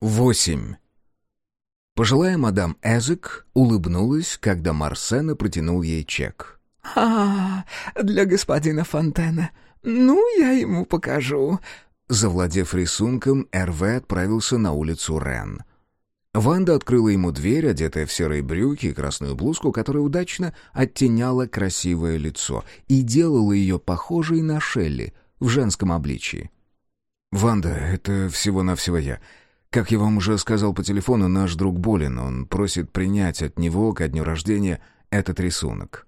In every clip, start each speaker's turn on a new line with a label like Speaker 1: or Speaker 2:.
Speaker 1: 8. Пожилая мадам Эзек улыбнулась, когда Марсена протянул ей чек.
Speaker 2: «А, для господина Фонтена. Ну, я ему покажу».
Speaker 1: Завладев рисунком, РВ отправился на улицу Рен. Ванда открыла ему дверь, одетая в серые брюки и красную блузку, которая удачно оттеняла красивое лицо и делала ее похожей на Шелли в женском обличии. «Ванда, это всего-навсего я. Как я вам уже сказал по телефону, наш друг болен. Он просит принять от него ко дню рождения этот рисунок».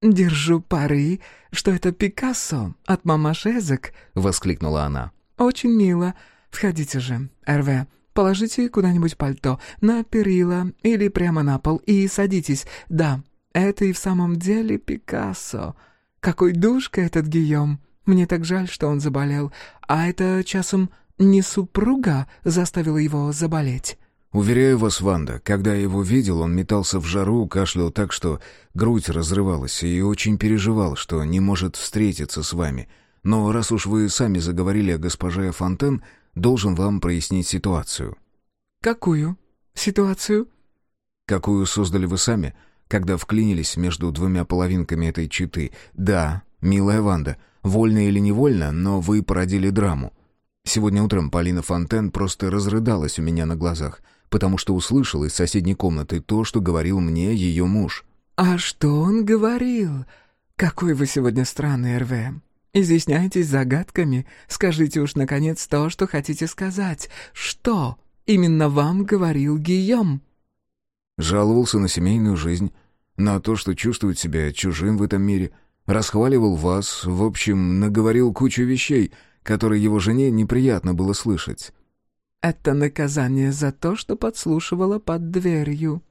Speaker 2: «Держу пары, что это Пикассо от мама Шезек», — воскликнула она. «Очень мило. Входите же, РВ. Положите куда-нибудь пальто, на перила или прямо на пол и садитесь. Да, это и в самом деле Пикассо. Какой душка этот Гийом. Мне так жаль, что он заболел. А это часом не супруга заставила его заболеть?»
Speaker 1: «Уверяю вас, Ванда, когда я его видел, он метался в жару, кашлял так, что грудь разрывалась, и очень переживал, что не может встретиться с вами. Но раз уж вы сами заговорили о госпоже Фонтен, должен вам прояснить ситуацию».
Speaker 2: «Какую ситуацию?»
Speaker 1: «Какую создали вы сами, когда вклинились между двумя половинками этой читы. Да, милая Ванда, вольно или невольно, но вы породили драму. Сегодня утром Полина Фонтен просто разрыдалась у меня на глазах, потому что услышала из соседней комнаты то, что говорил мне ее муж.
Speaker 2: «А что он говорил? Какой вы сегодня странный, РВ. Изъясняйтесь загадками. Скажите уж, наконец, то, что хотите сказать. Что именно вам говорил Гийом?»
Speaker 1: Жаловался на семейную жизнь, на то, что чувствует себя чужим в этом мире, расхваливал вас, в общем, наговорил кучу вещей — которые его жене неприятно было слышать.
Speaker 2: «Это наказание за то, что подслушивала под дверью».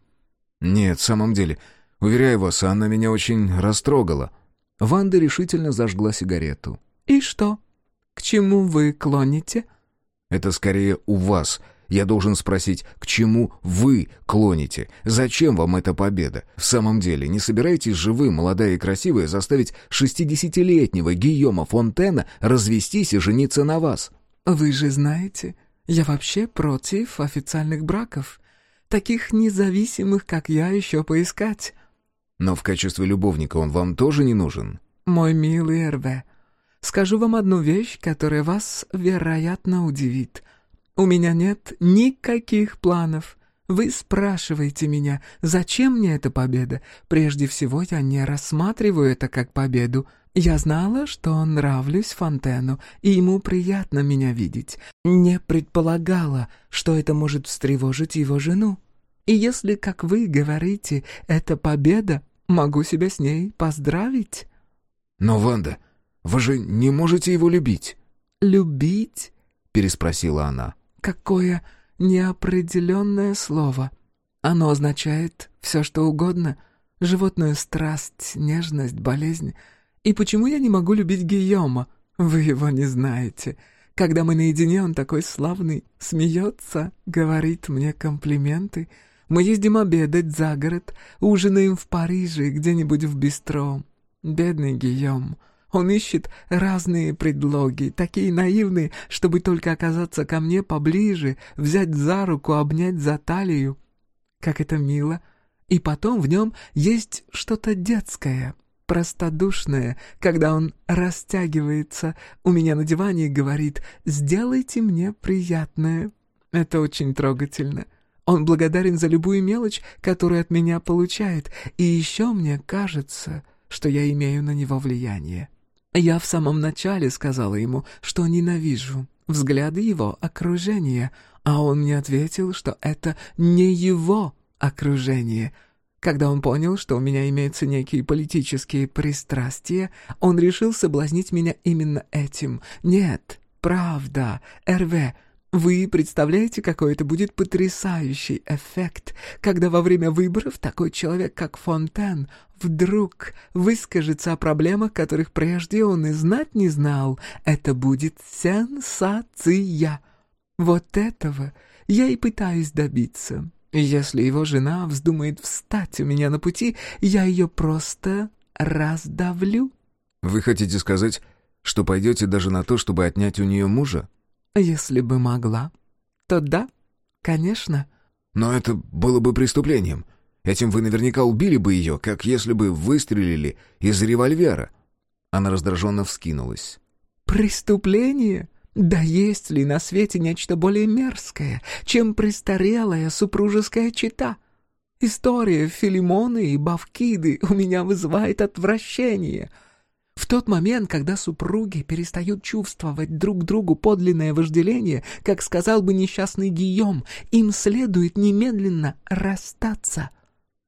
Speaker 1: «Нет, в самом деле. Уверяю вас, она меня очень растрогала». Ванда решительно зажгла сигарету.
Speaker 2: «И что? К чему вы клоните?»
Speaker 1: «Это скорее у вас», я должен спросить, к чему вы клоните? Зачем вам эта победа? В самом деле, не собираетесь же вы, молодая и красивая, заставить шестидесятилетнего Гийома Фонтена развестись и жениться на вас?
Speaker 2: Вы же знаете, я вообще против официальных браков. Таких независимых, как я, еще поискать.
Speaker 1: Но в качестве любовника он вам тоже не нужен?
Speaker 2: Мой милый Эрве, скажу вам одну вещь, которая вас, вероятно, удивит — у меня нет никаких планов. Вы спрашиваете меня, зачем мне эта победа? Прежде всего, я не рассматриваю это как победу. Я знала, что нравлюсь Фонтену, и ему приятно меня видеть. Не предполагала, что это может встревожить его жену. И если, как вы говорите, это победа, могу себя с ней поздравить.
Speaker 1: Но, Ванда, вы же не можете его любить.
Speaker 2: Любить?
Speaker 1: переспросила она.
Speaker 2: Какое неопределенное слово. Оно означает все, что угодно. Животную страсть, нежность, болезнь. И почему я не могу любить Гийома? Вы его не знаете. Когда мы наедине, он такой славный, смеется, говорит мне комплименты. Мы ездим обедать за город, ужинаем в Париже, где-нибудь в бистро. Бедный Гийом. Он ищет разные предлоги, такие наивные, чтобы только оказаться ко мне поближе, взять за руку, обнять за талию. Как это мило! И потом в нем есть что-то детское, простодушное, когда он растягивается у меня на диване и говорит «Сделайте мне приятное». Это очень трогательно. Он благодарен за любую мелочь, которую от меня получает, и еще мне кажется, что я имею на него влияние. Я в самом начале сказала ему, что ненавижу взгляды его окружения, а он мне ответил, что это не его окружение. Когда он понял, что у меня имеются некие политические пристрастия, он решил соблазнить меня именно этим. Нет, правда, РВ, вы представляете, какой это будет потрясающий эффект, когда во время выборов такой человек, как Фонтен, вдруг выскажется о проблемах, которых прежде он и знать не знал. Это будет сенсация. Вот этого я и пытаюсь добиться. Если его жена вздумает встать у меня на пути, я ее просто раздавлю.
Speaker 1: Вы хотите сказать, что пойдете даже на то, чтобы отнять у нее мужа?
Speaker 2: Если бы могла, то да, «Конечно».
Speaker 1: «Но это было бы преступлением. Этим вы наверняка убили бы ее, как если бы выстрелили из револьвера». Она раздраженно вскинулась.
Speaker 2: «Преступление? Да есть ли на свете нечто более мерзкое, чем престарелая супружеская чета? История Филимоны и Бавкиды у меня вызывает отвращение». В тот момент, когда супруги перестают чувствовать друг другу подлинное вожделение, как сказал бы несчастный Гийом, им следует немедленно расстаться.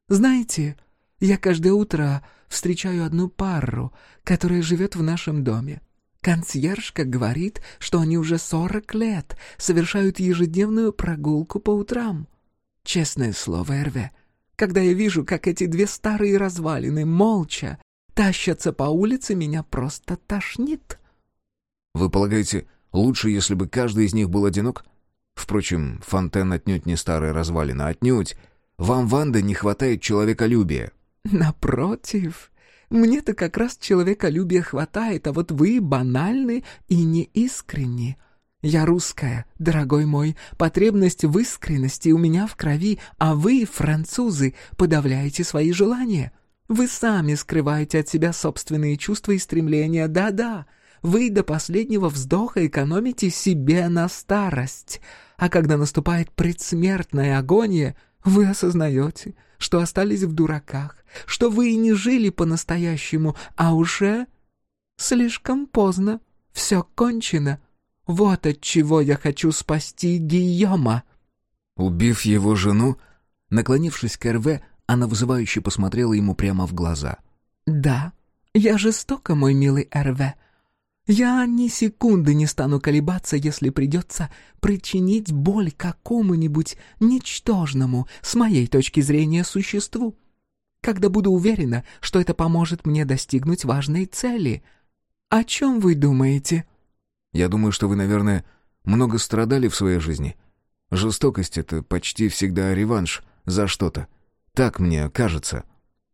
Speaker 2: Знаете, я каждое утро встречаю одну пару, которая живет в нашем доме. Консьержка говорит, что они уже сорок лет совершают ежедневную прогулку по утрам. Честное слово, Эрве, когда я вижу, как эти две старые развалины молча тащатся по улице, меня просто тошнит.
Speaker 1: Вы полагаете, лучше, если бы каждый из них был одинок? Впрочем, Фонтен отнюдь не старая развалина, отнюдь. Вам, Ванда, не хватает человеколюбия.
Speaker 2: Напротив, мне-то как раз человеколюбия хватает, а вот вы банальны и неискренни. Я русская, дорогой мой, потребность в искренности у меня в крови, а вы, французы, подавляете свои желания. Вы сами скрываете от себя собственные чувства и стремления, да-да. Вы до последнего вздоха экономите себе на старость. А когда наступает предсмертная агония, вы осознаете, что остались в дураках, что вы и не жили по-настоящему, а уже слишком поздно, все кончено. Вот от чего я хочу спасти Гийома».
Speaker 1: Убив его жену, наклонившись к Эрве, она вызывающе посмотрела ему прямо в глаза.
Speaker 2: «Да, я жестока, мой милый Эрве. Я ни секунды не стану колебаться, если придется причинить боль какому-нибудь ничтожному, с моей точки зрения, существу когда буду уверена, что это поможет мне достигнуть важной цели. О чем вы думаете?»
Speaker 1: «Я думаю, что вы, наверное, много страдали в своей жизни. Жестокость — это почти всегда реванш за что-то. Так мне кажется».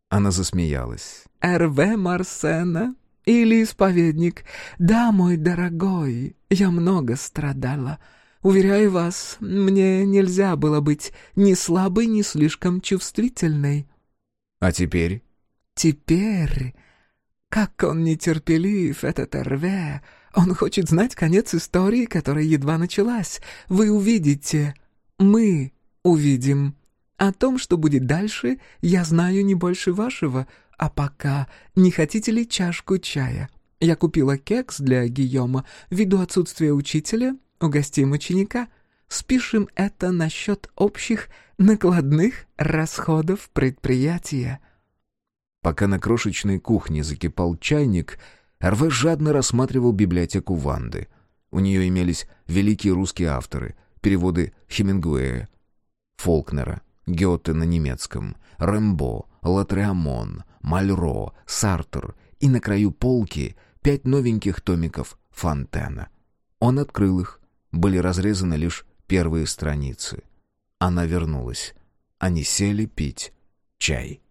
Speaker 1: Она засмеялась.
Speaker 2: «Эрве Марсена или исповедник? Да, мой дорогой, я много страдала». Уверяю вас, мне нельзя было быть ни слабой, ни слишком чувствительной.
Speaker 1: А теперь?
Speaker 2: Теперь... Как он нетерпелив, этот Эрве. Он хочет знать конец истории, которая едва началась. Вы увидите. Мы увидим. О том, что будет дальше, я знаю не больше вашего. А пока не хотите ли чашку чая? Я купила кекс для Гийома. Ввиду отсутствия учителя, угостим ученика. Спишем это насчет общих накладных расходов предприятия.
Speaker 1: Пока на крошечной кухне закипал чайник, РВ жадно рассматривал библиотеку Ванды. У нее имелись великие русские авторы, переводы Хемингуэя, Фолкнера, Гёте на немецком, Рэмбо, Латреамон, Мальро, Сартер и на краю полки пять новеньких томиков Фонтена. Он открыл их, были разрезаны лишь первые страницы. Она вернулась. Они сели пить чай.